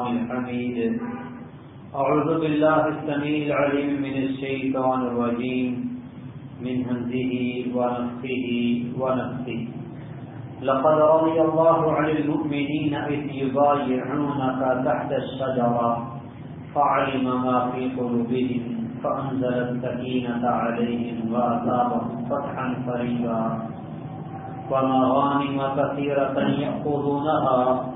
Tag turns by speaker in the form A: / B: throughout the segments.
A: الحميد أعوذ بالله السميع العليم من الشيطان الرجيم. من همزه ونفخه ونفخه. لقد رضي الله عن المؤمنين إذ يبايعونك تحت الشجرة. فعلم ما في قلوبهم فأنزل السكينة عليهم وأثابهم فتحا فريدا. ومغانم كثيرة يأخذونها.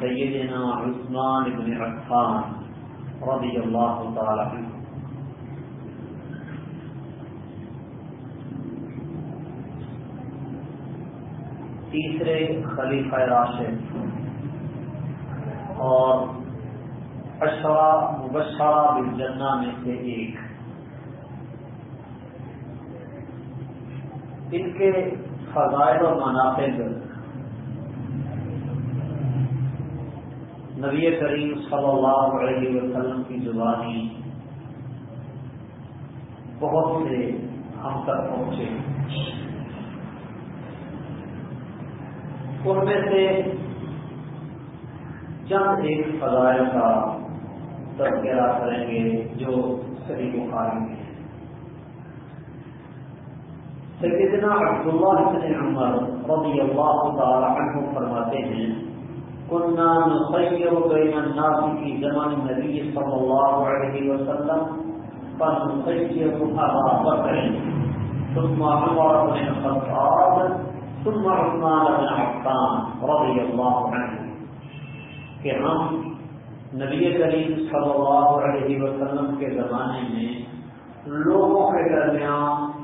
A: سيدنا عثمان بن عفان رضي الله تعالى عنه تیسرے خلیفہ راشد اور اشرا مبشرہ بالجنہ میں سے ایک۔ ان کے فضائل و منافع نبی کریم صلی اللہ علیہ وسلم کی زبانی بہت سے ہم تک پہنچے۔ ان میں سے چند ایک فضائل کا تذکرہ کریں گے جو صحیح بخاری میں۔ سیدنا عبداللہ بن عمر رضی اللہ تعالی عنہ فرماتے ہیں كنا نخير بين الناس في زمن النبي صلى الله عليه وسلم فنخير أبا بكر ثم عمر بن الخطاب، ثم عثمان بن عفان رضي الله عنه کہ ہم نبی کریم صلی اللہ علیہ وسلم کے زمانے میں لوگوں کے درمیان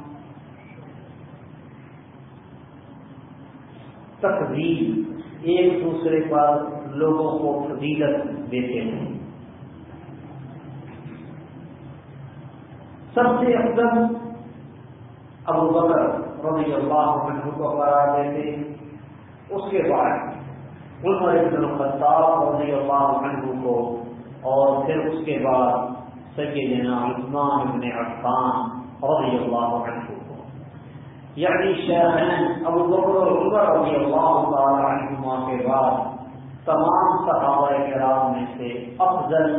A: تقدیر، ایک دوسرے پر لوگوں کو فضیلت دیتے ہیں۔ سب سے افضل ابو بکر رضی اللہ عنہ کو قرار دیتے اس کے بعد عمر بن الخطاب رضی اللہ عنہ کو اور پھر اس کے بعد سیدنا عثمان بن عفان رضی اللہ عنہ یعنی شہرین ابو بکر اور عمر رضی اللہ تعالی عنہما کے بعد تمام صحابہ کرام میں سے افضل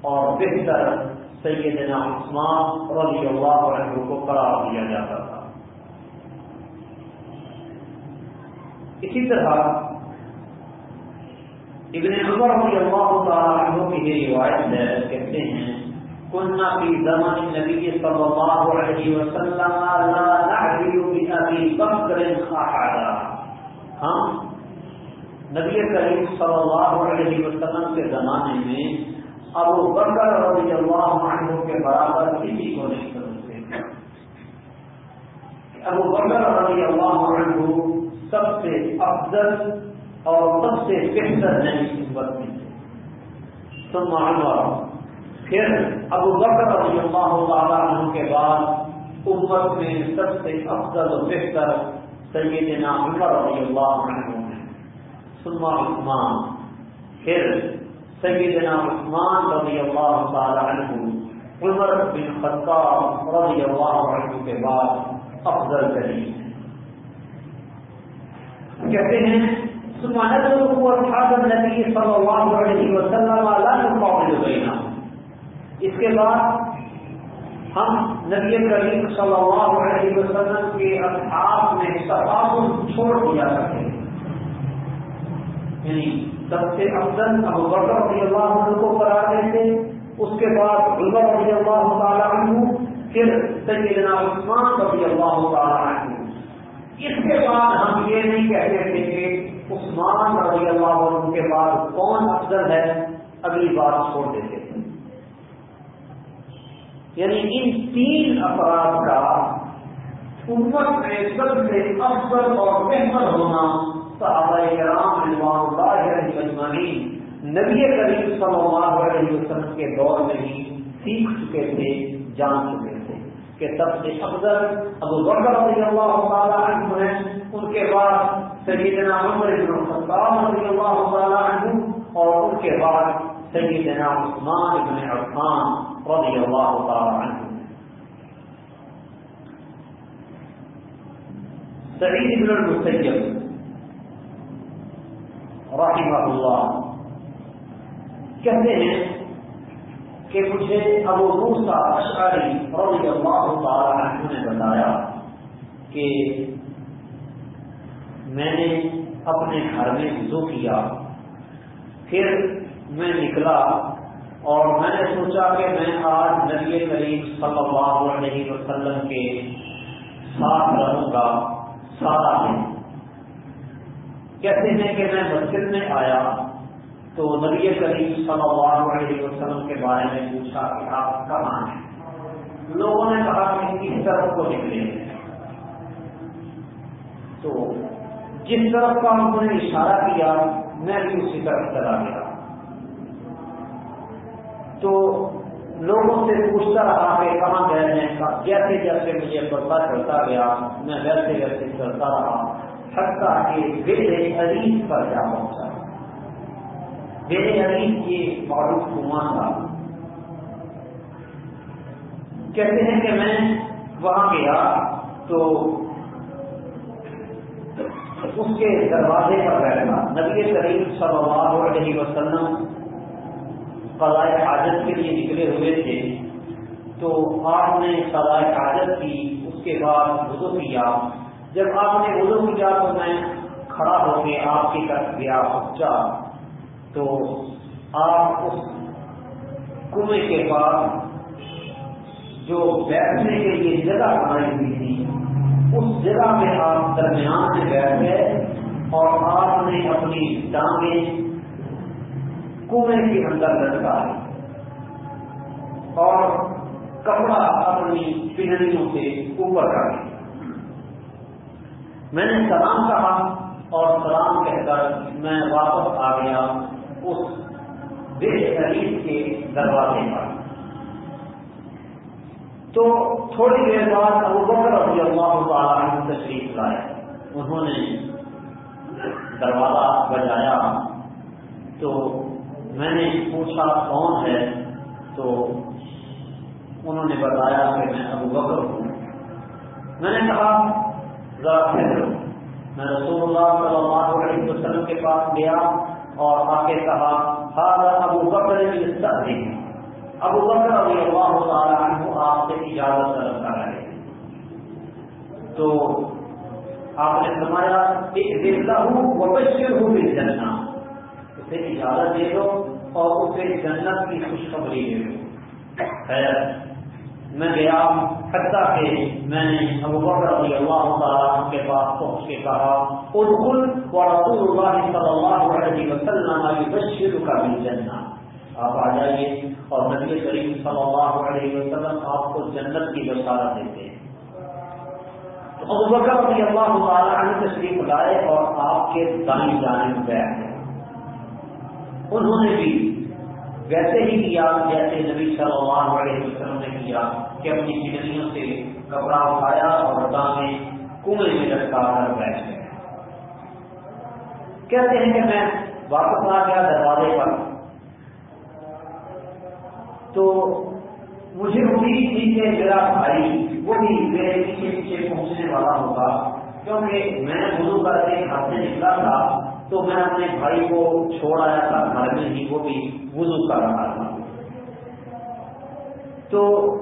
A: اور بہتر سیدنا عثمان رضی اللہ عنہ کو قرار دیا جاتا تھا۔ اسی طرح ابن عمر رضی اللہ تعالی عنہ کی یہ روایت ہے، کہتے ہیں كنا في زمن النبي صلى الله عليه وسلم لا نعدل بأبي بكر أحدا. ہم نبی کریم صلی اللہ علیہ وسلم کے زمانے میں ابو بکر رضی اللہ عنہ کے برابر کسی کو نہیں سمجھتے ابو بکر رضی اللہ عنہ سب سے افضل اور سب سے بہتر نئی امت میں تھے. ثم عمر پھر ابو بکر رضی اللہ تعالیٰ عنہ کے بعد امت میں سب سے افضل و بہتر سیدنا عمر رضی اللہ عنہ ہیں۔ ثم عثمان۔ پھر سیدنا عثمان رضی اللہ تعالیٰ عنہ عمر بن خطاب رضی اللہ عنہ کے بعد افضل کریم کہتے ہیں ثم ندعو اصحاب النبي صلى الله عليه وسلم، لا نقابل بينهم اس کے بعد ہم نبی کریم صلی اللہ علیہ وسلم کے اصحاب میں تفاصل چھوڑ دیا کرتے یعنی سب سے افضل ابو بکر رضی اللہ عنہ کو قرار دیتے اس کے بعد عمر رضی اللہ تعالیٰ عنہ، پھر سیدنا عثمان رضی اللہ تعالیٰ عنہ۔ اس کے بعد ہم یہ نہیں کہتے تھے کہ عثمان رضی اللہ عنہ کے بعد کون افضل ہے، اگلی بات چھوڑ دیتے۔ یعنی ان تین افراد کا امت میں سب سے افضل اور بہتر ہونا صحابہ کرام رضوان اللہ علیہ اجمعین نبی کریم صلی اللہ علیہ وسلم کے دور میں ہی سیکھ چکے تھے، جان چکے تھے کہ سب سے افضل ابو بکر رضی اللہ تعالیٰ عنہ ہیں۔ ان کے بعد سیدنا عمر بن الخطاب رضی اللہ تعالیٰ عنہ اور ان کے بعد سیدنا عثمان بن عفان رضی اللہ تعالیٰ عنہ. سعید بن المسیب رحمہ اللہ کہتے ہیں کہ مجھے ابو موسا اشعری رضی اللہ تعالی عنہ نے بتایا کہ میں نے اپنے گھر میں وضو کیا، پھر میں نکلا اور میں نے سوچا کہ میں آج نبی کریم صلی اللہ علیہ وسلم کے ساتھ رہوں گا سارا دن کہتے ہیں کہ میں مسجد میں آیا تو نبی کریم صلی اللہ علیہ وسلم کے بارے میں پوچھا کہ آپ کہاں ہیں؟ لوگوں نے کہا کہ کس طرف کو نکلے۔ تو جس طرف کا انہوں نے اشارہ کیا، میں بھی اسی طرف چلا گیا۔ تو لوگوں سے پوچھتا رہا کہ کہاں گئے ہیں جیسے جیسے مجھے پتا چلتا گیا، میں ویسے ویسے چلتا رہا، حتیٰ کہ میرے عزیز پر جا پہنچا۔ میرے عزیز یہ معروف کنواں تھا۔ کہتے ہیں کہ میں وہاں گیا تو اس کے دروازے پر بیٹھا۔ نبی کریم صلی اللہ علیہ وسلم قضاء حاجت کے لیے نکلے ہوئے تھے، تو آپ نے قضاء حاجت کی، اس کے بعد وضو کیا۔ جب آپ نے وضو کیا تو میں کھڑا ہو کے آپ کی طرف گیا، پہنچا۔ تو آپ اس کنویں کے بعد جو بیٹھنے کے لیے جگہ بنائی ہوئی تھی، اس جگہ میں آپ درمیان میں بیٹھ گئے اور آپ نے اپنی ٹانگیں کنویں کے اندر لٹکا اور کپڑا اپنی پنڈلیوں سے اوپر کر میں نے سلام کہا اور سلام کہہ کر میں واپس آ گیا اس بے شریف کے دروازے پر۔ تو تھوڑی دیر بعد ابو بکر رضی اللہ تعالیٰ عنہ تشریف لائے۔ انہوں نے دروازہ بجایا تو میں نے پوچھا کون ہے، تو انہوں نے بتایا کہ میں ابو بکر ہوں۔ میں نے کہا، ذرا پھر میں رسول اللہ صلی اللہ علیہ وسلم کے پاس گیا اور آ کے کہا ابو بکر ابو بکر ابھی اللہ تعالیٰ عنہ آپ سے اجازت طلب کر رہے تو آپ نے فرمایا ایک دیکھتا ہوں وہ ہوں بھی جننا اسے اجازت دے دو اور اسے جنت کی خوشخبری دے دو۔ خیر، میں گیا حتیٰ کہ میں نے ابو بکر رضی اللہ تعالیٰ کے پاس پہنچ کے کہا، ادخل و رسول اللہ صلی اللہ علیہ وسلم علی بشیر کا بھی جنت آپ آ جائیے اور نبی کریم صلی اللہ علیہ وسلم آپ کو جنت کی بشارت دیتے ہیں۔ ابو بکر رضی اللہ تعالیٰ عنہ تشریف لائے اور آپ کے دائیں جانب بیٹھ گئے۔ انہوں نے بھی ویسے ہی کیا، جیسے نبی صلی اللہ علیہ وسلم نے کیا کہ اپنی سگریوں سے کپڑا اٹھایا اور دانے کنویں میں لٹکا کر بیٹھ گئے۔ کہتے ہیں کہ میں واپس آ گیا دروازے پر۔ تو مجھے امید تھی کہ میرا بھائی وہ بھی میرے پیچھے پیچھے پہنچنے والا ہوگا، کیونکہ میں وضو کر کے گھر سے نکلا تھا۔ تو میں اپنے بھائی کو چھوڑ آیا تھا گھر میں ہی وہ بھی وضو کر رہا تھا۔ تو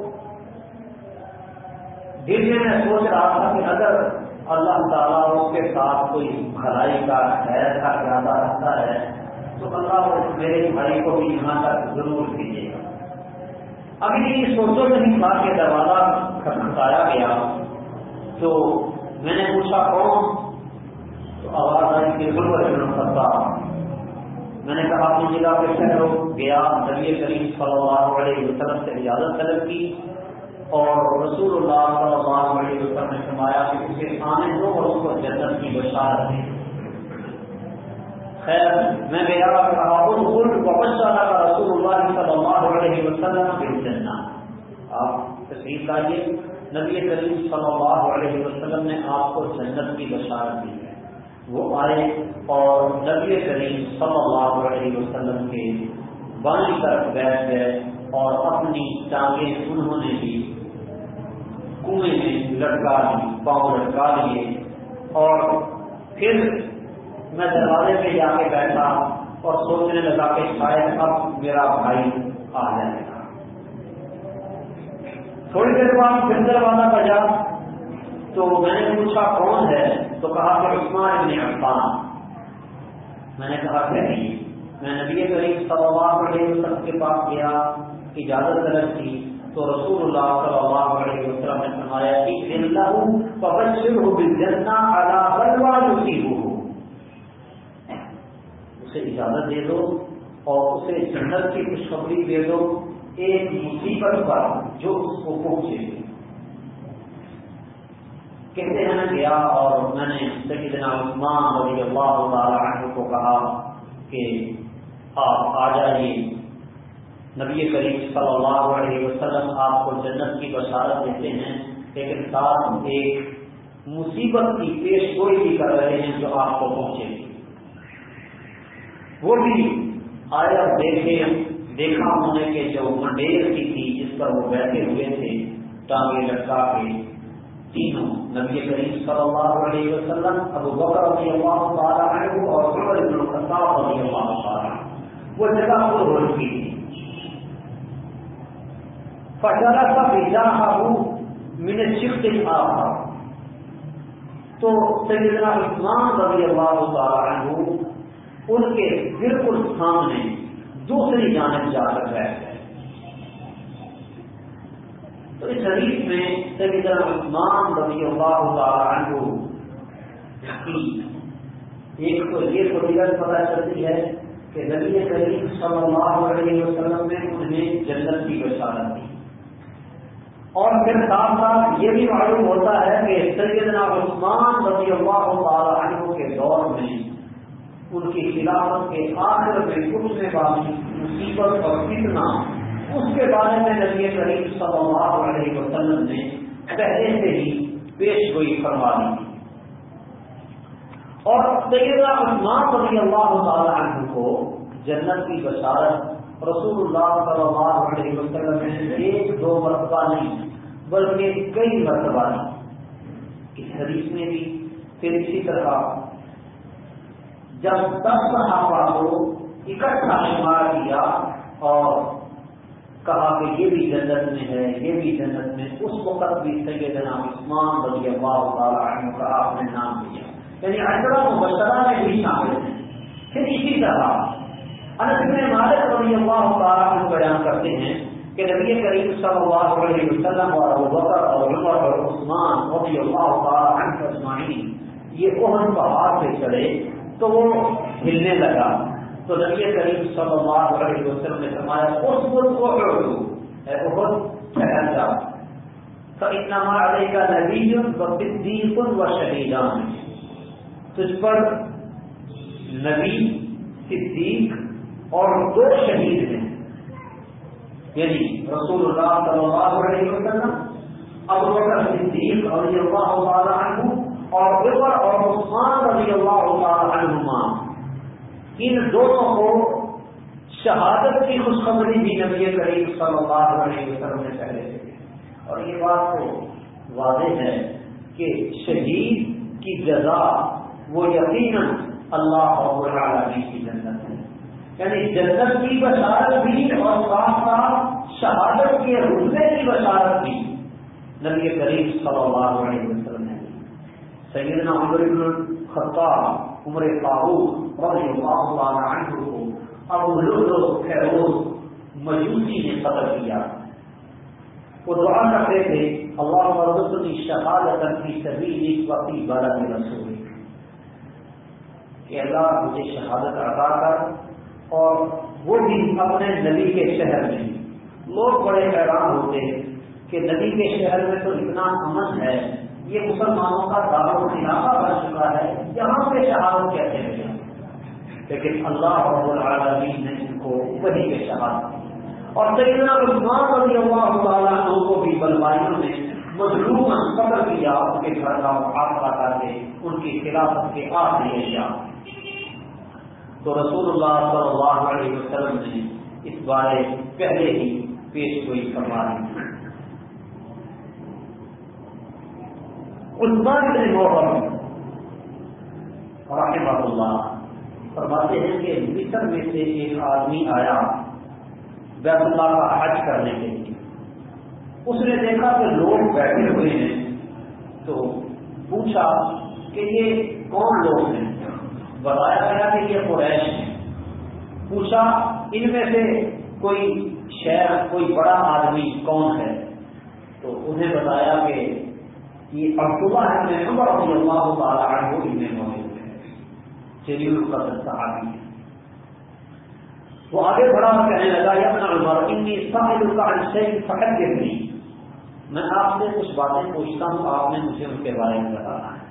A: دل میں میں سوچ رہا تھا کہ اگر اللہ تعالیٰ اس کے ساتھ کوئی بھلائی کا خیر کا ارادہ رکھتا ہے، تو اللہ میرے بھائی کو بھی یہاں تک ضرور دیجیے گا۔ ابھی سوچو نہیں تھا کہ دروازہ کھٹکھٹایا گیا۔ تو میں نے پوچھا، کون تو آواز آئی کہ بالکل سکتا میں نے کہا اپنی جگہ پہ شہر گیا، نبی کریم صلی اللہ علیہ وسلم سے اجازت طلب کی اور رسول اللہ صلی اللہ علیہ وسلم نے فرمایا کہ اسے آنے دو اور اس کو جنت کی بشارت دے خیر، میں گیا کہا ان کا رسول اللہ صلی اللہ علیہ وسلم کے جنت۔ آپ تصویر لائیے نبی کریم صلی اللہ علیہ وسلم نے آپ کو جنت کی بشارت دی۔ ہے وہ آئے اور نبی کریم صلی اللہ علیہ وسلم کے بانی طرف بیٹھ گئے اور اپنی ٹانگیں انہوں نے بھی کنویں میں لٹکا لی پاؤں لٹکا لیے اور پھر میں دروازے پہ جا کے بیٹھا اور سوچنے لگا کہ شاید اب میرا بھائی آ جائے گا۔ تھوڑی دیر بعد پھر دروازہ بجا تو میں نے پوچھا، کون ہے؟ تو کہا کہ عثمان ابن عفان۔ میں نے کہا کہ نہیں۔ میں نبی کریم صلی اللہ علیہ وسلم کے پاس گیا، اجازت طلب کی، تو رسول اللہ صلی اللہ علیہ وسلم نے فرمایا کہ اللہ پبشر ہو جننا ادا ہو اسے اجازت دے دو اور اسے جنت کی خوشخبری دے دو، ایک مصیبت پر جو اس کو پہنچے۔ گی کہتے ہیں گیا اور میں نے سیدنا عثمان رضی اللہ تعالی عنہ کو کہا کہ آپ آ جائیے۔ نبی کریم صلی اللہ علیہ وسلم آپ کو جنت کی بشارت دیتے ہیں، لیکن ساتھ ایک مصیبت کی پیش گوئی بھی کر رہے ہیں جو آپ کو پہنچے۔ گی وہ بھی آیا، دیکھے، دیکھا ہونے کے جو منڈیر کی تھی جس پر وہ بیٹھے ہوئے تھے ٹانگے لٹکا کے تینوں نبی کریم صلی اللہ علیہ وسلم، ابو بکر رضی اللہ تعالیٰ عنہ اور عمر بن الخطاب رضی اللہ تعالیٰ وہ جگہ پر ہو چکی تھی۔ فجرا کا بیجا من شفت آ تو سیدنا عثمان رضی اللہ تعالیٰ عنہ، ان کے بالکل سامنے دوسری جانب جا کر بیٹھ گئے تو اس حدیث میں سیدنا عثمان رضی اللہ تعالی عنہ کی ایک تو یہ فضیلت پتہ چلتی ہے کہ نبی کریم صلی اللہ علیہ وسلم نے انہیں جنت کی بشارت دی۔ اور پھر ساتھ ساتھ یہ بھی معلوم ہوتا ہے کہ سیدنا عثمان رضی اللہ تعالی عنہ کے دور میں ان کی خلافت کے آخر میں اٹھنے والی مصیبت اور کتنا اس کے بارے میں نبی کریم صلی اللہ علیہ وسلم نے پہلے سے ہی پیش گوئی فرما دی اور سیدنا عثمان رضی اللہ تعالی عنہ کو جنت کی بشارت رسول اللہ صلی اللہ علیہ وسلم نے ایک دو مرتبہ نہیں، بلکہ کئی مرتبہ نہیں۔ اس حدیث میں بھی پھر اسی طرح جب دس صحابہ کو اکٹھا شمار کیا اور کہا کہ یہ بھی جنت میں ہے، یہ بھی جنت میں۔ اس وقت بھی سیدنا عثمان رضی اللہ تعالیٰ عنہ کا آپ نے نام لیا۔ یعنی اشرا مبشرہ میں بھی شامل ہیں۔ پھر اسی طرح انس مالک رضی اللہ تعالیٰ عنہ بیان کرتے ہیں کہ نبی کریم صلی اللہ علیہ وسلم اور ابو بکر اور عمر اور عثمان رضی اللہ تعالیٰ عنہ اجمعین یہ اوہن پہاڑ سے چڑھے تو وہ ہلنے لگا۔ تو نبی کریم صلی اللہ علیہ وسلم نے فرمایا اس ملک کو اے بہت ٹھہر تو اتنا علیہ کا نبی صدیق و شہیدان تجھ پر نبی، صدیق اور دو شہید ہیں۔ یعنی رسول اللہ صلی اللہ علیہ وسلم، ابو بکر صدیق رضی اللہ تعالی عنہ اور عمر اور عثمان رضی اللہ تعالی عنہما۔ ان دونوں کو شہادت کی خوشخبری بھی نبی کریم صلی اللہ علیہ وسلم نے پہلے سے اور یہ بات تو واضح ہے کہ شہید کی جزا وہ یقیناً اللہ اور العالمین کی جنت ہے۔ یعنی جنت کی بشارت بھی اور ساتھ ساتھ شہادت کے رزے کی بشارت بھی نبی کریم صلی اللہ علیہ وسلم نے سیدنا عمر بن خطاب عمر فاروق رضی اللہ تعالی عنہ کو ابو لؤلؤ فیروز، مجوسی نے قتل کیا۔ وہ دعا کرتے تھے، اللہ مرزقنی شہادت کی سبیل وقتی بلد رسول کہ اللہ مجھے شہادت عطا کر، اور وہ بھی اپنے نبی کے شہر میں۔ لوگ بڑے حیران ہوتے کہ نبی کے شہر میں تو اتنا امن ہے۔ یہ مسلمانوں کا دار خلافہ بن چکا ہے، یہاں سے شہادت کیسے ملے لیکن اللہ رب العالمین نے ان کو وہی کے شہادت اور سیدنا عثمان رضی اللہ تعالیٰ کو بھی بلوائیوں نے مظلوم قدر کیا، ان کے گھر کا محافظہ کر کے ان کی خلافت کے آخری اشیاء۔ تو رسول اللہ صلی اللہ علیہ وسلم نے اس بارے پہلے ہی پیش گوئی کروا دی عثمان بن محرم رحمہ اللہ۔ فرماتے ہیں کہ مصر میں سے ایک آدمی آیا بیت اللہ کا حج کرنے کے لیے۔ اس نے دیکھا کہ لوگ بیٹھے ہوئے ہیں۔ تو پوچھا کہ یہ کون لوگ ہیں؟ بتایا گیا کہ یہ قریش ہیں۔ پوچھا ان میں سے کوئی شہر، کوئی بڑا آدمی کون ہے؟ تو انہیں بتایا کہ یہ عبداللہ ہے عمر رضی اللہ تعالیٰ عنہ ان میں موجود ہے جلیل القدر صحابی۔ ہے وہ آگے بڑھا اور کہنے لگا، یا اپنا عمر، انی ساحل کا شیخ فقط کے بھی میں آپ سے کچھ باتیں پوچھتا ہوں، آپ نے مجھے ان کے بارے میں بتانا ہے۔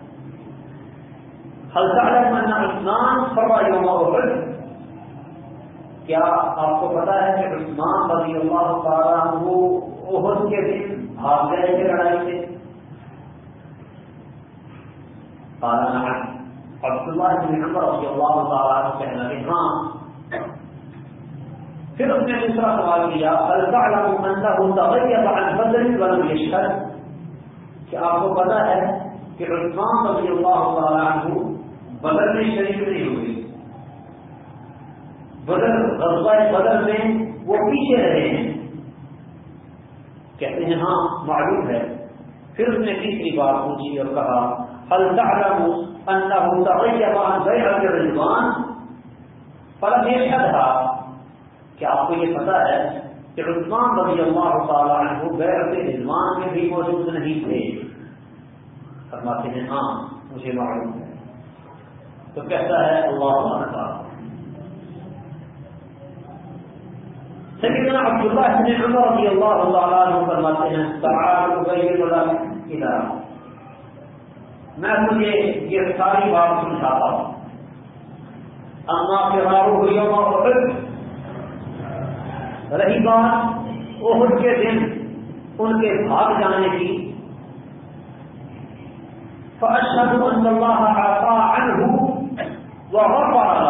A: ہلکا من عثمان فرما یوم احد؟ کیا آپ کو پتا ہے کہ عثمان رضی اللہ تعالیٰ وہ عہد کے دن بھاگ گئے تھے لڑائی سے؟ قال انا عبد عبداللہ بن عمر رضی اللہ تعالیٰ کہنے لگے ہاں پھر اس نے دوسرا سوال کیا کہ آپ کو پتا ہے کہ عثمان رضی اللہ تعالیٰ عنہ بدل میں شریک نہیں ہوئے بدل غزوہ بدل میں وہ پیچھے رہے ہیں کہتے ہیں ہاں معلوم ہے۔ پھر اس نے تیسری بات پوچھی اور کہا ہل تعلم انه تغير عن بيعه الرضوان؟ فلم يشهدها. کہ آپ کو یہ پتا ہے کہ عثمان رضی اللہ تعالیٰ عنہ بیعت رضوان میں بھی موجود نہیں تھے؟ فرماتے ہیں ہاں مجھے معلوم ہے۔ تو کہتا ہے اللہ تعالیٰ سیدنا عبداللہ ابن عمر رضی اللہ تعالیٰ عنہ فرماتے ہیں تعال ابین اللہ میں مجھے یہ ساری بات سمجھاتا ہوں۔ اما فرارو ہوئی اور رہی بات عہد کے دن ان کے بھاگ جانے کی۔ فاشهد ان الله عطا عنه وغفر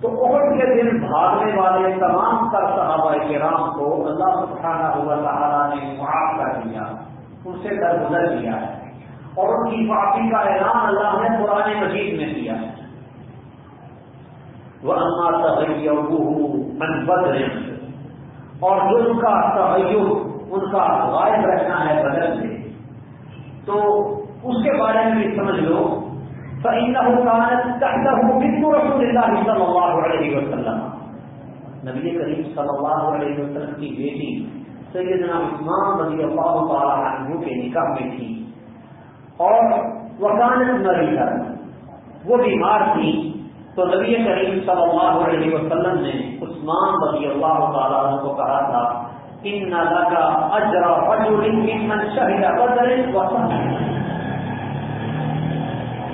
A: تو عہد کے دن بھاگنے والے تمام تر صحابہ کرام کو اللہ سبحانہ ہوا تعالیٰ نے معاف کر دیا۔ ان سے درگزر کیا ہے۔ اور ان کی معافی کا اعلان اللہ نے قرآن مجید میں کیا۔ ہے وہ اما ان بدر۔ اور جو ان کا تغیر، ان کا غائب رہنا ہے بدل سے۔ تو اس کے بارے میں بھی سمجھ لو۔ رسول صلی اللہ علیہ وسلم۔ نبی کریم صلی اللہ علیہ وسلم کی بیٹی سیدنا عثمان رضی اللہ تعالیٰ عنہ کے نکاح میں تھی اور وکانت مریض وہ بیمار تھی۔ تو نبی کریم صلی اللہ علیہ وسلم نے عثمان رضی اللہ تعالیٰ عنہ کو کہا تھا، ان لگا اجرا من شہید بدر وسن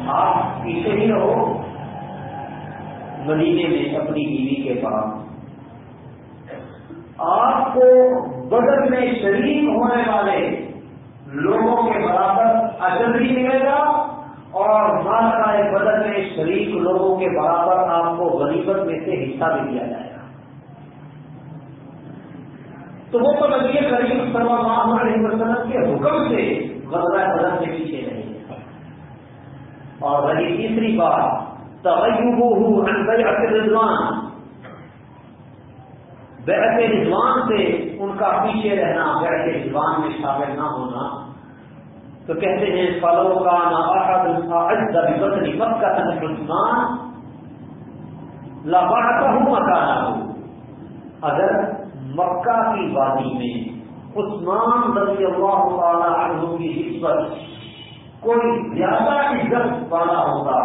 A: آپ پیچھے ہی رہو۔ مدینے میں اپنی بیوی کے پاس۔ آپ کو بدر میں شریک ہونے والے لوگوں کے برابر اجر بھی ملے گا اور مارکا بدل میں شریک لوگوں کے برابر آپ کو غریبت میں سے حصہ بھی دیا جائے گا۔ تو وہ تو نبی کریم صلی اللہ علیہ وسلم کے حکم سے غزہ بدل کے پیچھے رہے گا اور رہی تیسری بات تغیب رضوان۔ بیعت رضوان سے ان کا پیچھے رہنا بیعت رضوان میں شامل نہ ہونا۔ تو کہتے ہیں، فلو کا نا بدنی مکہ تک عثمان لباڑتا ہوں مکانا ہوں اگر مکہ کی وادی میں عثمان رضی اللہ تعالی عنہ کی نسبت کوئی زیادہ عزت والا ہوگا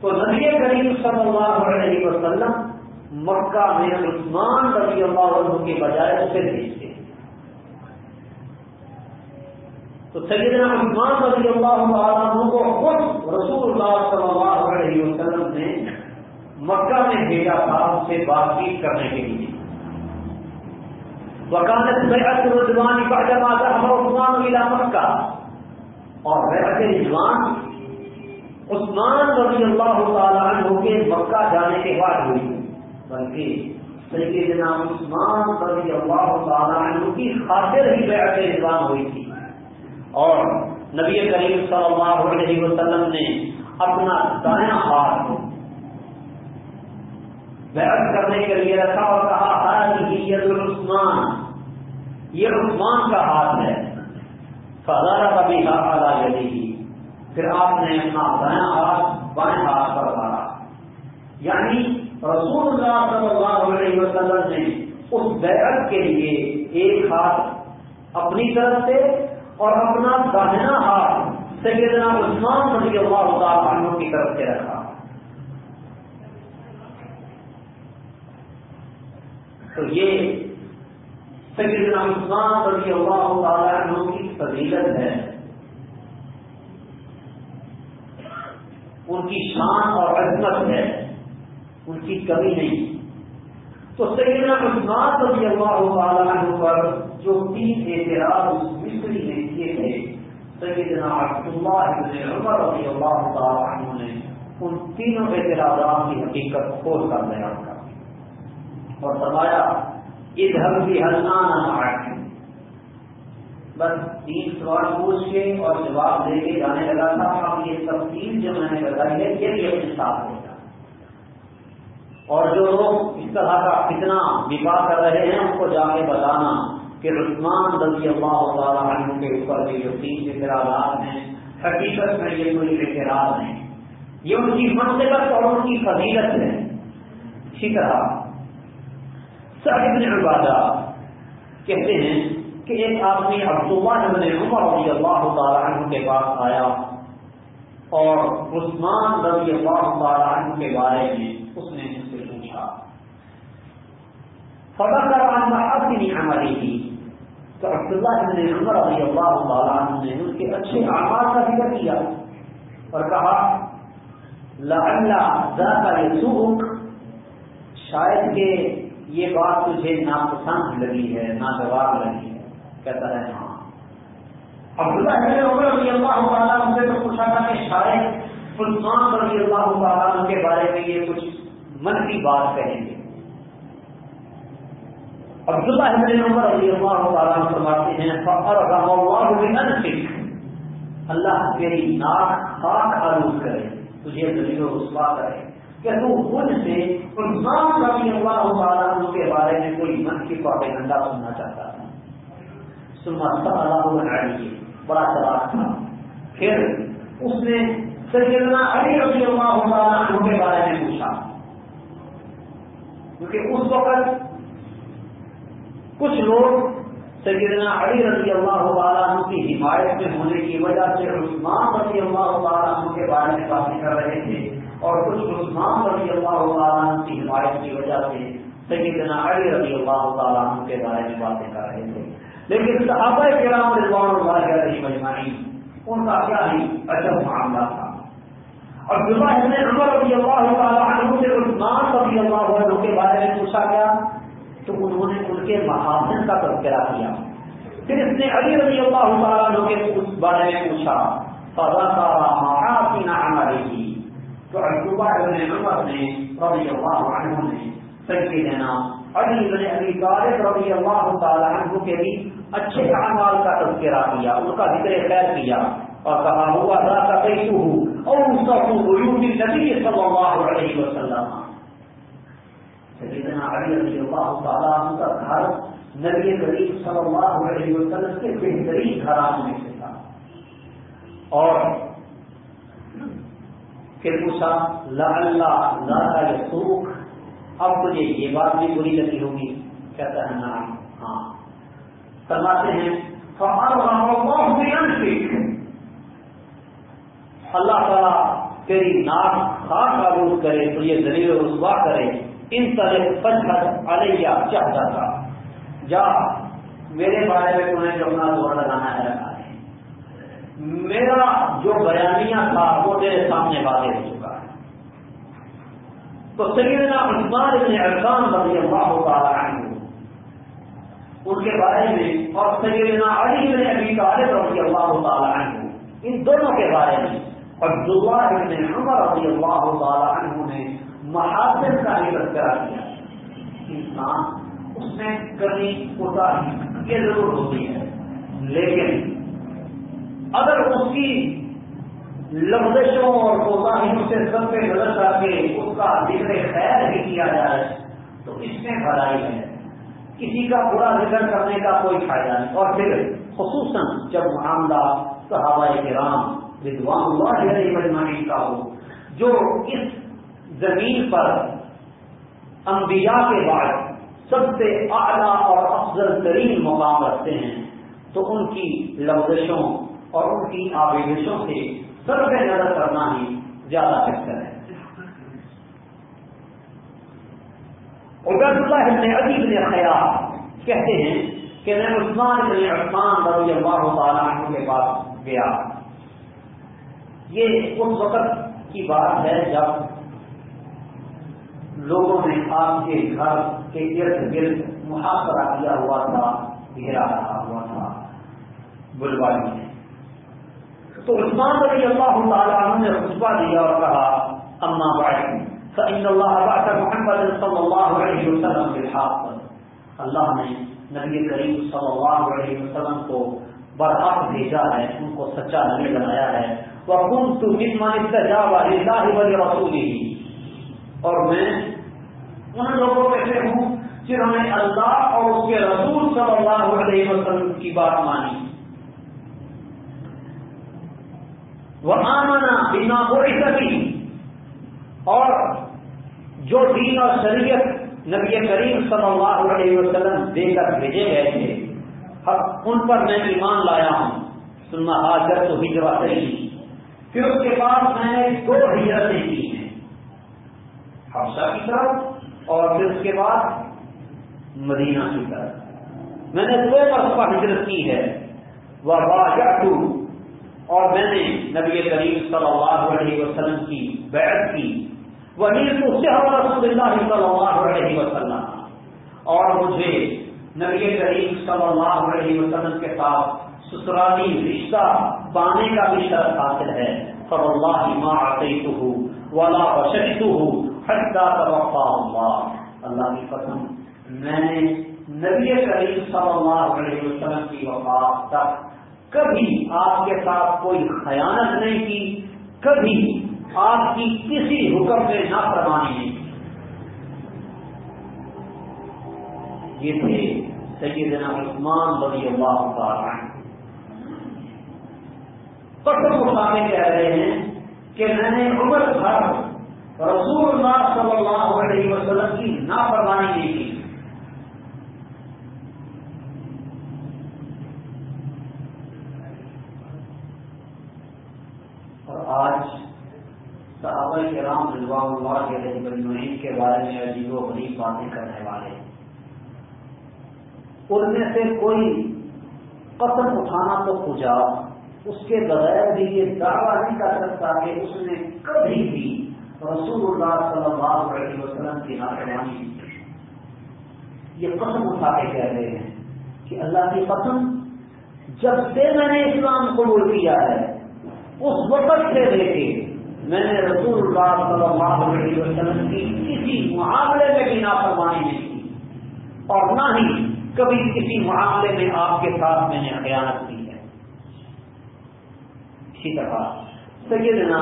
A: تو نبی کریم صلی اللہ علیہ وسلم مکہ میں عثمان رضی اللہ عنہ کے بجائے اسے بھیجتے تو سیدنا عثمان رضی اللہ عنہ کو خود رسول اللہ صلی اللہ علیہ وسلم نے مکہ میں بھیجا تھا اس سے بات چیت کرنے کے لیے۔ وکانت بیعت رضوان کا جمع عثمان الى مکہ۔ اور بیعت رضوان عثمان رضی اللہ تعالیٰ عنہ کے مکہ جانے کے بعد ہوئی۔ بلکہ سیدنا عثمان رضی اللہ تعالیٰ عنہ کی خاطر ہی بیعت رضوان ہوئی تھی۔ اور نبی کریم صلی اللہ علیہ وسلم نے اپنا دائیں ہاتھ بیعت کرنے کے لیے رکھا اور کہا ید عثمان، یہ عثمان کا ہاتھ ہے۔ فضارہ کا بھی ہاتھ آ یدی پھر آپ نے اپنا دائیں ہاتھ بائیں ہاتھ پر مارا یعنی رسول اللہ صلی اللہ علیہ وسلم نے اس بیعت کے لیے ایک ہاتھ اپنی طرف سے اور اپنا داہنا ہاتھ سیدنا عثمان رضی اللہ تعالیٰ عنہ کی طرف سے رکھا۔ تو یہ سیدنا عثمان رضی اللہ تعالیٰ عنہ کی فضیلت ہے۔ ان کی شان اور عظمت ہے۔ ان کی کمی نہیں۔ تو سیدنا عثمان رضی اللہ تعالیٰ عنہ پر جو تین اعتراض اس مصری نے کیے تھے، سیدنا عبداللہ ابن عمر رضی اللہ تعالیٰ عنہ نے ان تینوں اعتراضات کی حقیقت کھول کر بیان کر اور فرمایا، ادھر بھی ہلنا بس تین سوال پوچھ کے اور جواب دے کے جانے لگا تھا۔ اب یہ تفصیل جو میں نے بتائی ہے، یہ بھی اپنے ساتھ لے گا اور جو لوگ اس طرح کا کتنا نفا کر رہے ہیں، ان کو جا کے بتانا کہ رسمان رضی اللہ تعالیٰ عنہ کے اوپر کے جو تین اعتراضات ہیں، حقیقت میں یہ کوئی اعتراض نہیں۔ یہ ان کی منصبت اور ان کی فضیلت ہے۔ اسی طرح صاحب نے کہتے ہیں کہ ایک آدمی عبداللہ ابن عمر رضی اللہ تعالیٰ عنہ کے پاس آیا اور عثمان رضی اللہ تعالیٰ عنہ کے بارے میں اس نے فضا کر اپنی عملی کی تو عبداللہ ابن عمر رضی اللہ تعالیٰ عنہ نے ان کے اچھے اعمال کا ذکر کیا اور کہا، لعل ذات شاید کہ یہ بات تجھے ناپسند لگی ہے، ناگوار لگی ہے. کہتا ہے ہاں. عبداللہ عمر رضی اللہ تعالیٰ ان سے تو پوچھا تھا کہ شاید سلطان رضی اللہ تعالیٰ ان کے بارے میں یہ کچھ منفی بات کہیں گے. عبداللہ ابن عمر رضی اللہ تعالیٰ فرماتے ہیں فخر اللہ بنفسک اللہ تیری ناک خاک آلود کرے، تجھے دلیل و رسوا کرے۔ کہ تو خود سے عثمان رضی اللہ تعالیٰ عنہ کے بارے میں کوئی من منفی پروپیگنڈا سننا چاہتا تھا سننا اللہ بڑا چلاک تھا۔ پھر اس نے سیدنا علی رضی اللہ تعالیٰ عنہ کے بارے میں پوچھا۔ کیونکہ اس وقت کچھ لوگ سیدنا علی رضی اللہ تعالیٰ عنہ کی حمایت میں ہونے کی وجہ سے عثمان رضی اللہ تعالیٰ عنہ کے بارے میں باتیں کر رہے تھے اور کچھ عثمان رضی اللہ تعالیٰ عنہ کی حمایت کی وجہ سے سیدنا علی رضی اللہ تعالیٰ عنہ کے بارے میں باتیں کر رہے تھے۔ لیکن صحابہ کرام رضوان اللہ علیہ مجمعین ان کا کیا ہی عجب معاملہ تھا۔ اور عمر رضی اللہ تعالیٰ عنہ سے عثمان رضی اللہ عنہ کے بارے میں پوچھا گیا تو انہوں نے ان کے محاسن کا تذکرہ کیا۔ پھر اس نے علی رضی اللہ تعالیٰ کے اس بارے میں پوچھا فضا سارا محاسن عملی کی تو عجوبہ ابن عمر نے رضی اللہ عنہ نے سیدنا علی بن ابی طالب رضی اللہ تعالیٰ عنہ کے بھی اچھے اعمال کا تذکرہ کیا، ان کا ذکر خیر کیا۔ اور کہا ہوا ذا کا کیسو ہوں اور اس کا نبی صلی اللہ علیہ وسلم؟ سیدنا علی رضی اللہ تعالیٰ عنہ کا گھر نبی کریم صلی اللہ علیہ وسلم کے بہترین گھرانوں میں سے تھا۔ اور پھر پوچھا لا لا یسوخ اب تجھے یہ بات بھی بری لگی ہوگی۔ کہتا ہے نا ہاں۔ فرماتے ہیں اللہ تعالیٰ تیری ناک خاص آلود کرے تو یہ دلیل رسوا کرے۔ ان طرح علیہ چاہتا تھا۔ جا، میرے بارے میں تمہیں جو اپنا زور لگانا ہے لگا میرا جو بیانیہ تھا، وہ تیرے سامنے واضح ہو چکا ہے۔ تو سیدنا عثمان ابن عرفان رضی اللہ تعالی عنہ، ان کے بارے میں اور سیدنا علی بن ابی طالب رضی اللہ تعالی عنہ، ان دونوں کے بارے میں عبداللہ ابن عمر رضی اللہ تعالی عنہ نے محاسن کا ہی تذکرہ کیا۔ انسان اس میں کمی کوتا یہ ضرور ہوتی ہے۔ لیکن اگر اس کی لفظوں اور کوتاہیوں سے سب پہ نظر کر کے اس کا ذکر خیر بھی کیا جائے، تو اس میں بھلائی ہے۔ کسی کا برا ذکر کرنے کا کوئی فائدہ نہیں۔ اور پھر خصوصاً جب معاملہ صحابہ کرام رضوان اللہ علیہ مجمعین کا ہو، جو اس زمین پر انبیاء کے بعد سب سے اعلیٰ اور افضل ترین مقام رکھتے ہیں، تو ان کی لفظوں اور ان کی آویشوں سے سر پہ نظر کرنا ہی زیادہ بہتر ہے۔ عبید اللہ ابن عجیب نے خیال کہتے ہیں کہ میں عثمان ابن عثمان رضی اللہ تعالیٰ عنہ کے پاس گیا۔ یہ اس وقت کی بات ہے جب لوگوں نے آپ کے گھر کے ارد گرد محاصرہ کیا ہوا تھا، گھیرا رہا ہوا تھا بلوائی میں۔ تو عثمان رضی اللہ تعالیٰ عنہ نے خطبہ دیا اور کہا، اما بعد، فإن الله بعث محمد صلی اللہ علیہ وسلم بالحق۔ اللہ نے نبی کریم صلی اللہ علیہ وسلم کو برحق بھیجا ہے، ان کو سچا نبی بنایا ہے۔ وَكُنْتُ مِمَّنِ اسْتَجَابَ لِلَّهِ وَلِرَسُولِهِ۔ اور میں ان لوگوں میں سے ہوں جنہوں نے اللہ اور اس کے رسول صلی اللہ علیہ وسلم کی بات مانی۔ وہ آمنا بیما ہو سکی اور جو دین اور شریعت نبی کریم صلی اللہ علیہ وسلم دے کر بھیجے گئے تھے ان پر میں ایمان لایا ہوں۔ سننا حاضر تو ہجرت رہی پھر اس کے بعد میں نے دو ہجرتیں کی ہیں۔ حفصہ کی طرف۔ اور پھر اس کے بعد مدینہ کی طرف۔ میں نے دو مرتبہ ہجرت کی ہے۔ وہ واجہ اور میں نے نبی کریم صلی اللہ علیہ وسلم کی بیعت کی۔ وہی تو رسول اللہ صلی اللہ علیہ وسلم۔ اور مجھے نبی کریم صلی اللہ علیہ وسلم کے ساتھ سسرالی رشتہ پانے کا بھی شرط حاصل ہے۔ صلی اللہ ما عطیتہ ولا وشدتہ حتی توفا اللہ اللہ کی قسم، میں نے نبی کریم صلی اللہ علیہ وسلم کی وفات تک کبھی آپ کے ساتھ کوئی خیانت نہیں کی، کبھی آپ کی کسی حکم میں نہ فرمانی نہیں کی۔ یہ تھے سیدنا عثمان رضی اللہ تعالی پٹر مقابلے کہہ رہے ہیں کہ میں نے عمر بھر رسول اللہ صلی اللہ علیہ وسلم کی نافرمانی نہیں کی۔ آج صحابہ کے رام رضوان اللہ کے مجمعین کے بارے میں عجیب و غریب باتیں کرنے والے ان میں سے کوئی قسم اٹھانا تو پوجا اس کے بغیر بھی یہ دعویٰ نہیں کر سکتا کہ اس نے کبھی بھی رسول اللہ صلی اللہ علیہ وسلم ہاں کی نافرمانی یہ قسم اٹھا کے کہہ رہے ہیں کہ اللہ کی قسم، جب سے میں نے اسلام قبول کیا ہے، اس وقت سے لے کے میں نے رسول اللہ صلی اللہ علیہ وسلم کی کسی معاملے میں بھی نافرمانی نہیں کی۔ اور نہ ہی کبھی کسی معاملے میں آپ کے ساتھ میں نے خیانت کی ہے۔ اسی طرح سیدنا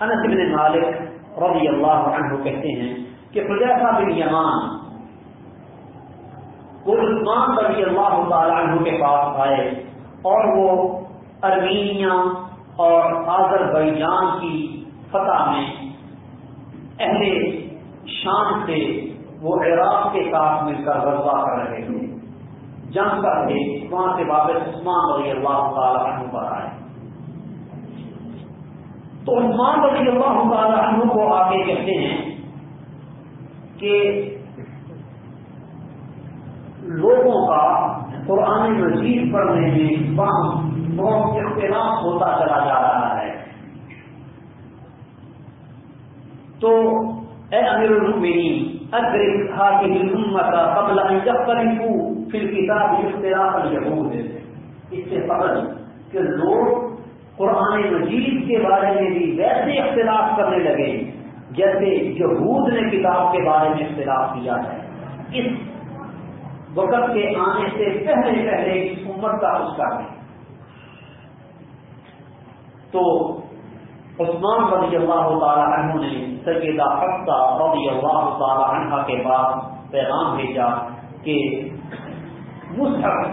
A: انس بن مالک رضی اللہ عنہ کہتے ہیں کہ فجیفہ بن یمان وہ عثمان رضی اللہ تعالی عنہ کے پاس آئے اور وہ ارمینیا اور آزر جان کی فتح میں اہل شام سے وہ عراق کے ساتھ مل کر غزہ کر رہے تھے۔ جنگ کر کے وہاں سے واپس عثمان رضی اللہ تعالی عنہ پر آئے۔ تو عثمان رضی اللہ تعالی عنہ کو آگے کہتے ہیں کہ لوگوں کا قرآن مزید پڑھنے میں بہت اختلاف ہوتا چلا جا رہا ہے۔ تو اے امیر المؤمنین اگر حاکم الامت قبل ان يختلفوا في الكتاب اختلاف اليهود اس سے قبل کہ لوگ قرآن مجید کے بارے میں بھی ویسے اختلاف کرنے لگے، جیسے یہود نے کتاب کے بارے میں اختلاف کیا ہے۔ اس وقت کے آنے سے پہلے پہلے اس امت کا اس کا ہے۔ تو عثمان رضی اللہ تعالی عنہ نے سیدہ حفصہ رضی اللہ تعالی عنہ کے بعد پیغام بھیجا کہ مصحف،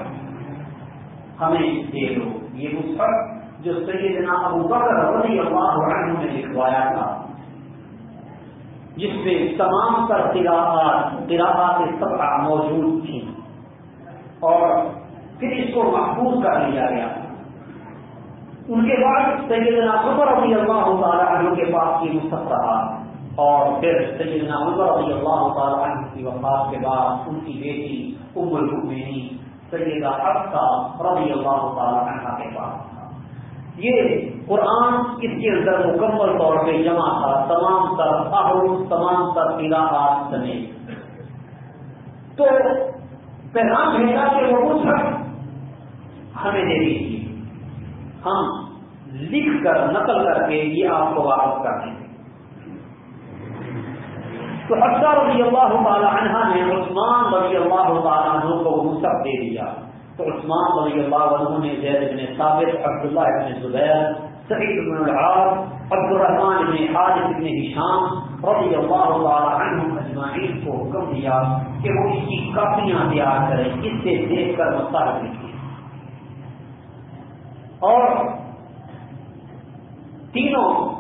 A: ہمیں دے دو۔ یہ مصحف جو سیدنا ابو بکر رضی اللہ عنہ نے لکھوایا تھا، جس میں تمام تر قراءات سطح موجود تھیں۔ اور پھر اس کو محفوظ کر لیا گیا۔ ان کے بعد سیدنا عمر رضی اللہ تعالی عنہ کے پاس یہ مصحف رہا اور پھر سیدنا عمر رضی اللہ تعالی عنہ کی وفات کے بعد ان کی بیٹی ام المؤمنین، سیدہ حفصہ رضی اللہ تعالی عنہ کے پاس۔ یہ قرآن اس کے اندر مکمل طور پہ جمع تھا، تمام تر احروف تمام تر علاقات سمیت۔ تو پیغام بھیجا کہ وہ سب ہمیں دے دیجیے ہم لکھ کر، نقل کر کے یہ آپ کو واپس کر دیں۔ تو اکثر رضی اللہ تعالی عنہ نے عثمان رضی اللہ تعالیٰ عنہ کو وہ سب دے دیا۔ تو عثمان رضی اللہ عنہ نے زید بن ثابت، عبداللہ ابن زبیر، سعید بن العاص عبد الرحمان بن حارث بن ہشام رضی اللہ تعالی عنہ اجمعین کو حکم دیا کہ وہ اس کی کاپیاں تیار کریں، اس سے دیکھ کر مستحب لکھیں اور تینوں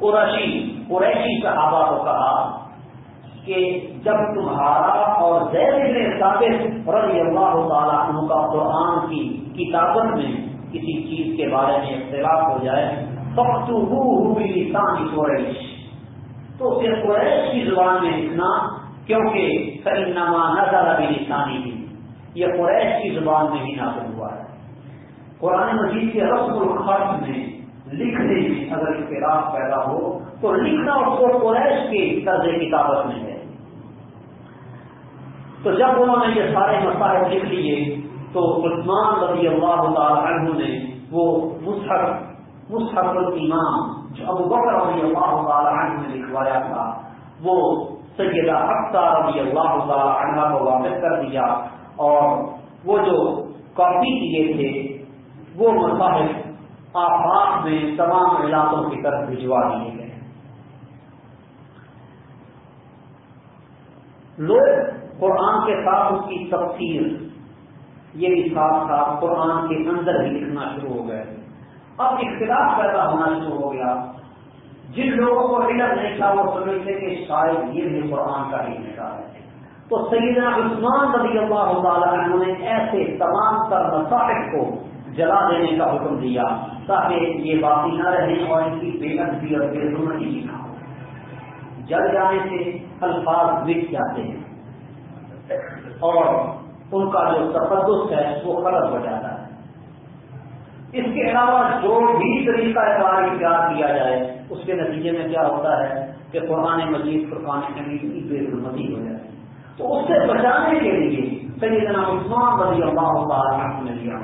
A: قریشی قریشی صحابہ کو کہا کہ جب تمہارا اور زید نے ثابت رضی اللہ تعالیٰ عنہ کا قرآن کی کتابت میں کسی چیز کے بارے میں اختلاف ہو جائے فخت لسانی قریش۔ تو اسے قریش کی زبان میں لکھنا، کیونکہ کئی نامہ نظر ابھی لسانی تھی یہ قریش کی زبان میں ہی نازل ہوا ہے۔ قرآن مجید کے رسم الخط میں لکھنے میں اگر اختلاف پیدا ہو، تو لکھنا اس کو قریش کی طرز کتابت میں ہے۔ تو جب انہوں نے یہ سارے مسائل لکھ لیے، تو عثمان رضی اللہ تعالی عنہ نے وہ مصحف مصحف الامام جو ابو بکر رضی اللہ تعالی عنہ نے لکھوایا تھا، وہ سیدہ حفصہ رضی اللہ تعالی عنہ کو واپس کر دیا اور وہ جو کاپی کیے تھے، وہ مصاحب آفاق میں تمام علاقوں کی طرف بھجوا دیے گئے۔ لوگ قرآن کے ساتھ اس کی تفسیر، یہ بھی ساتھ ساتھ قرآن کے اندر ہی لکھنا شروع ہو گئے۔ اب اختلاف پیدا ہونا شروع ہو گیا۔ جن لوگوں کو علم نہیں تھا، وہ سمجھتے کہ شاید یہ بھی قرآن کا ہی نکال ہے۔ تو سیدنا عثمان رضی اللہ تعالیٰ عنہ نے ایسے تمام تر مسائل کو جلا دینے کا حکم دیا تاکہ یہ باقی نہ رہے اور ان کی بے ادبی اور بے حرمتی نہ ہو۔ جل جانے سے الفاظ مٹ جاتے ہیں۔ اور ان کا جو تقدس ہے وہ غلط ہو جاتا ہے۔ اس کے علاوہ جو بھی طریقہ کار اختیار کیا جائے، اس کے نتیجے میں کیا ہوتا ہے کہ قرآن مجید فرقان حمید کی بے حرمتی ہو جائے تو اس سے بچانے کے لیے سیدنا عثمان رضی اللہ تعالیٰ نے لیا۔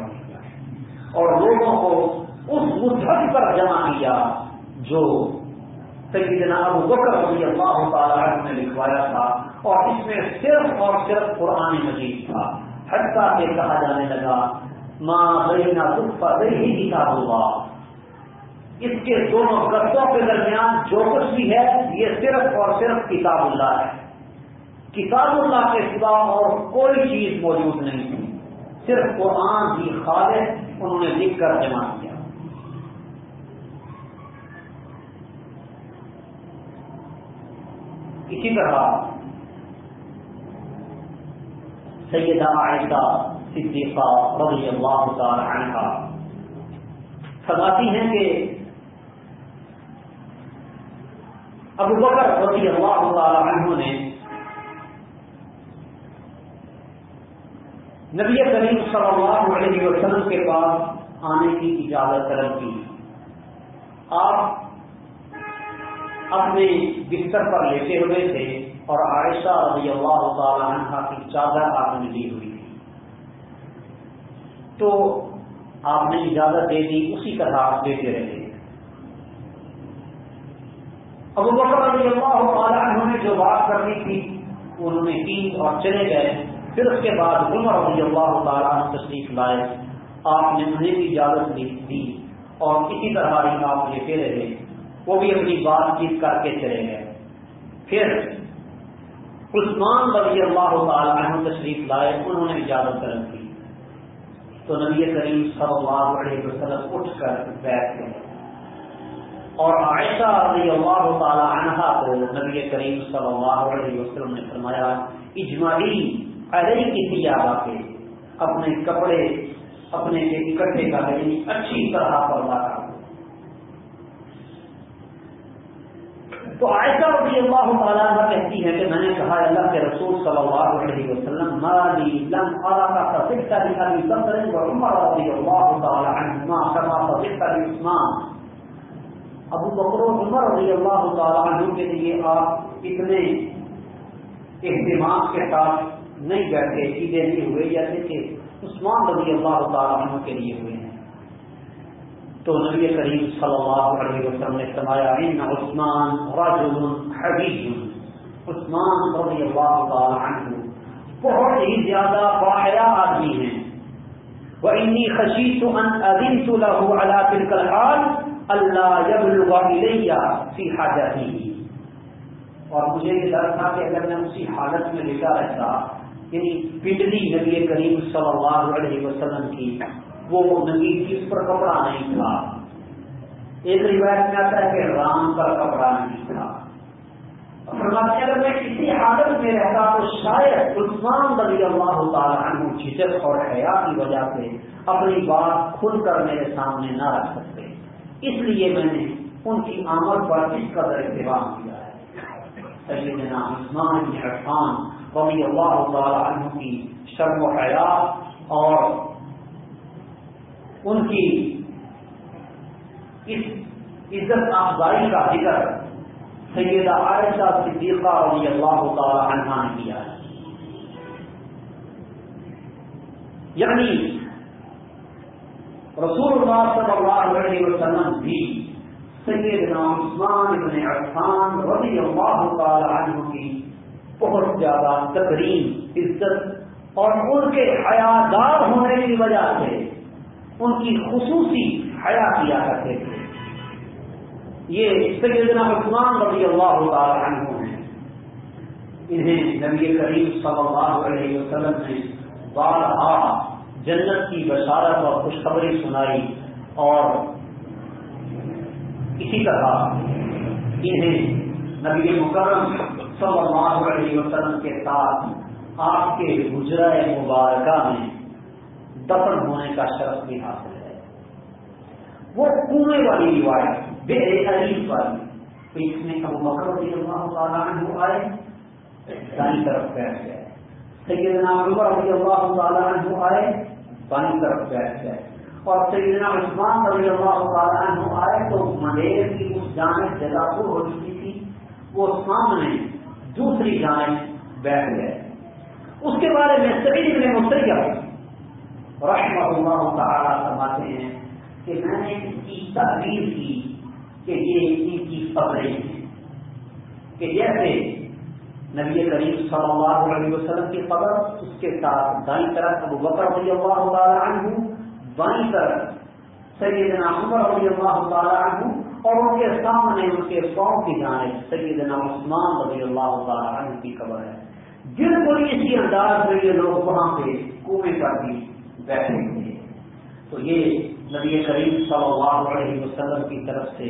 A: اور لوگوں کو اس مذہب پر جمع کیا جو سیدنا ابو بکر رضی اللہ تعالیٰ نے لکھوایا تھا۔ اور اس میں صرف اور صرف قرآن مجید تھا۔ حتیٰ سے کہا جانے لگا ماں بینا دکھا ہی کتاب ہوا اس کے دونوں گردوں کے درمیان جو کچھ بھی ہے، یہ صرف اور صرف کتاب اللہ ہے۔ کتاب اللہ کے سوا اور کوئی چیز موجود نہیں۔ تھی صرف قرآن کی خالص انہوں نے لکھ کر جمع کیا۔ اسی طرح سیدہ عائشہ صدیقہ رضی اللہ تعالی عنہ فرماتی ہیں کہ ابو بکر رضی اللہ تعالی عنہ نے نبی کریم صلی اللہ علیہ وسلم کے پاس آنے کی اجازت طلب کی۔ آپ اپنے بستر پر لیٹے ہوئے تھے۔ اور عائشہ رضی اللہ تعالی عنہ کی چادر آپ نے لی ہوئی تھی۔ تو آپ نے اجازت دے دی، اسی طرح آپ لیتے رہے۔ ابو بکر رضی اللہ تعالی عنہ نے جو بات کرنی تھی، انہوں نے کی اور چلے گئے۔ پھر اس کے بعد عمر رضی اللہ تعالیٰ عنہ تشریف لائے۔ آپ نے انہیں بھی اجازت دی اور اسی طرح ہی آپ لیتے رہے وہ بھی اپنی بات چیت کر کے چلے گئے۔ پھر عثمان رضی اللہ تعالیٰ عنہ تشریف لائے، انہوں نے اجازت طلب کی۔ تو نبی کریم صلی اللہ علیہ وسلم اٹھ کر بیٹھ گئے۔ اور عائشہ رضی اللہ تعالی عنہ کو نبی کریم صلی اللہ علیہ وسلم نے فرمایا اجماعی ارے کی سیاح کے، اپنے کپڑے، اپنے اکٹھے کا یعنی اچھی طرح پردہ کر تو عائشہ رضی اللہ تعالیٰ عنہ کہتی ہے کہ میں نے کہا، اللہ کے رسول صلی اللہ علیہ وسلم مالی لم ارى کا فسقت لابي بکر وعمر رضی اللہ تعالی عنہما كما فسقت لعثمان ابو بکر و عمر رضی اللہ تعالی عنہ کے لیے آپ اتنے اہتمام کے ساتھ نہیں بیٹھے، سیدھے نہیں ہوئے، جیسے کہ عثمان رضی اللہ تعالی عنہ کے لیے ہوئے۔ تو نبی کریم صلی اللہ علیہ وسلم نے فرمایا، ان عثمان رجل حبیب. عثمان رضی اللہ تعالی عنہ بہت ہی زیادہ باحیا آدمی ہیں۔ وإني خشيت أن أذنت له على تلك الحال ألا يبلغ إلي في حاجته اور مجھے یہ ڈر تھا کہ اگر میں اسی حالت میں لکھا رہتا یعنی پنڈلی نبی کریم صلی اللہ علیہ وسلم کی وہ نبی کس پر کپڑا نہیں تھا۔ ایک روایت میں آتا ہے کہ رام پر کپڑا نہیں تھا۔ فرماتے اگر میں کسی حالت میں رہتا تو شاید عثمان رضی اللہ تعالیٰ عنہ جھجک اور حیا کی وجہ سے اپنی بات کھل کر میرے سامنے نہ رکھ سکتے۔ اس لیے میں نے ان کی آمد پر اس قدر اہتمام کیا ہے۔ سیدنا عثمان بن عفان رضی اللہ تعالیٰ عنہ کی شرم و حیات اور ان کی اس عزت افزائی کا ذکر سیدہ عائشہ صدیقہ رضی اللہ تعالی عنہ نے کیا ہے۔ یعنی رسول اللہ صلی اللہ علیہ وسلم بھی سیدنا عثمان ابن عفان رضی اللہ تعالی عنہ کی بہت زیادہ تقریم عزت اور ان کے حیادار ہونے کی وجہ سے ان کی خصوصی حیا کیا کرتے تھے۔ یہ سیدنا عثمان رضی اللہ تعالی عنہ ہیں۔ انہیں نبی کریم صلی اللہ علیہ وسلم نے بارہا جنت کی بشارت اور خوشخبری سنائی اور اسی طرح انہیں نبی مکرم صلی اللہ علیہ وسلم کے ساتھ آپ کے گجرائے مبارکہ میں دفن ہونے کا شرف بھی حاصل ہے۔ وہ کنویں والی روایت، بے عریف والی۔ تو اس میں ابو بکر رضی اللہ تعالیٰ عنہ آئے، دائیں طرف بیٹھ گئے۔ سیدنا عمر رضی اللہ تعالیٰ عنہ آئے، بائیں طرف بیٹھ گئے۔ اور سیدنا عثمان رضی اللہ تعالیٰ عنہ آئے تو مندر کی اس جانب جگہ پور ہو چکی تھی۔ وہ سامنے دوسری جانب بیٹھ گئے۔ اس کے بارے میں سعید نے مسیح رحمہ اللہ تعالیٰ فرماتے ہیں کہ میں نے اس کی تعبیر کی کہ یہ ان کی قبریں ہیں۔ کہ جیسے نبی کریم صلی اللہ علیہ وسلم کی قبر، اس کے ساتھ دائیں طرف ابو بکر رضی اللہ تعالیٰ عنہ، بائیں طرف سیدنا عمر رضی اللہ تعالیٰ عنہ، اور ان کے سامنے ان کے پاؤں کی جانب سیدنا عثمان رضی اللہ تعالیٰ عنہ کی قبر ہے۔ بالکل اسی انداز میں یہ لوگ وہاں پہ کنویں پر بھی بیٹھے ہوئے تو یہ نبی کریم صلی اللہ علیہ وسلم کی طرف سے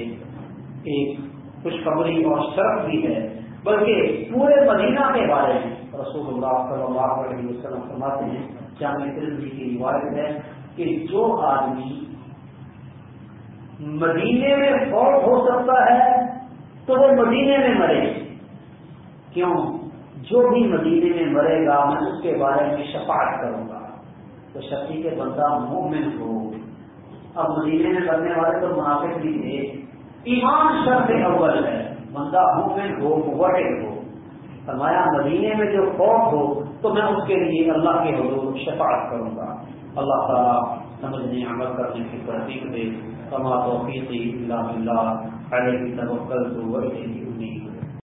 A: ایک خوشخبری اور شرف بھی ہے، بلکہ پورے مدینہ کے بارے میں رسول اللہ صلی اللہ علیہ وسلم فرماتے ہیں، جامع جی کی روایت ہے کہ جو آدمی مدینے میں فوت ہو سکتا ہے تو وہ مدینے میں مرے۔ کیوں؟ جو بھی مدینے میں مرے گا، میں اس کے بارے میں شفاعت کروں گا۔ تو شکی کے بندہ مومن ہو۔ اب مدینے میں کرنے والے تو منافق بھی تھے۔ ایمان شرط اول ہے۔ بندہ مومن ہو وٹے ہو۔ فرمایا، مدینے میں جو خوف ہو، تو میں اس کے لیے اللہ کے حضور شفاعت کروں گا۔ اللہ تعالیٰ سمجھنے عمل کرنے کی تحقیق دے۔ کما توفیقی اللہ اللہ علیہ کی توکل تو